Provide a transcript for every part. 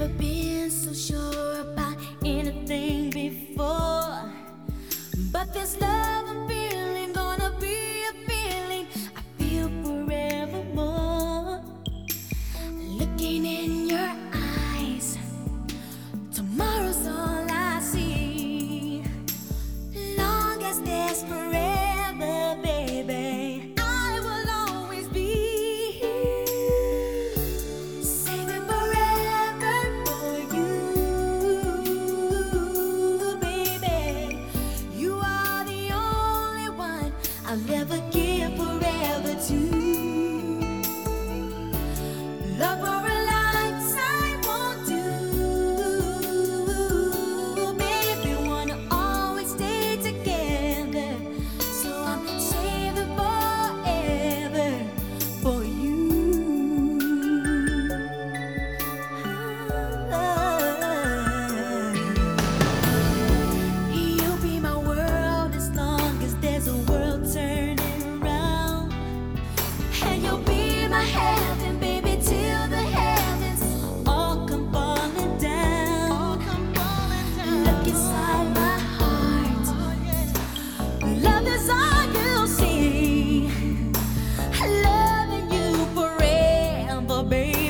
never been so sure about anything before. But this love I'm feeling gonna be a feeling I feel forevermore. Looking in your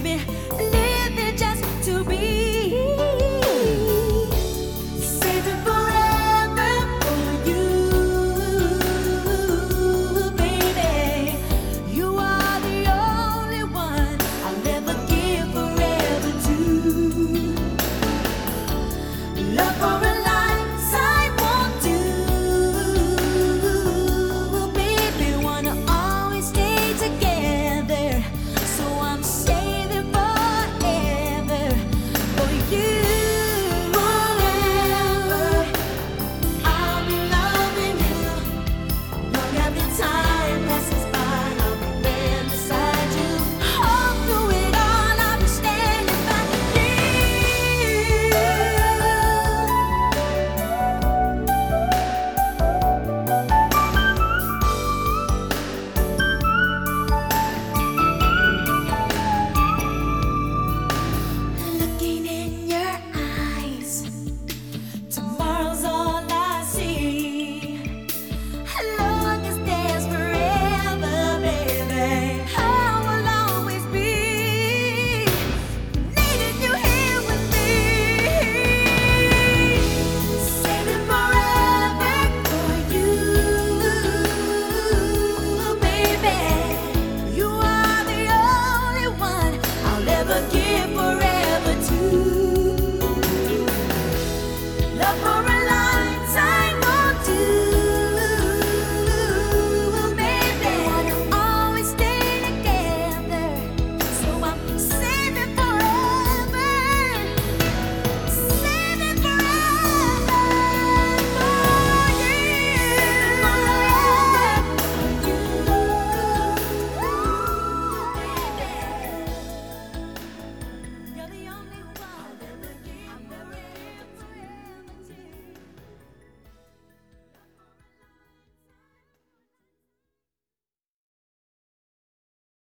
baby.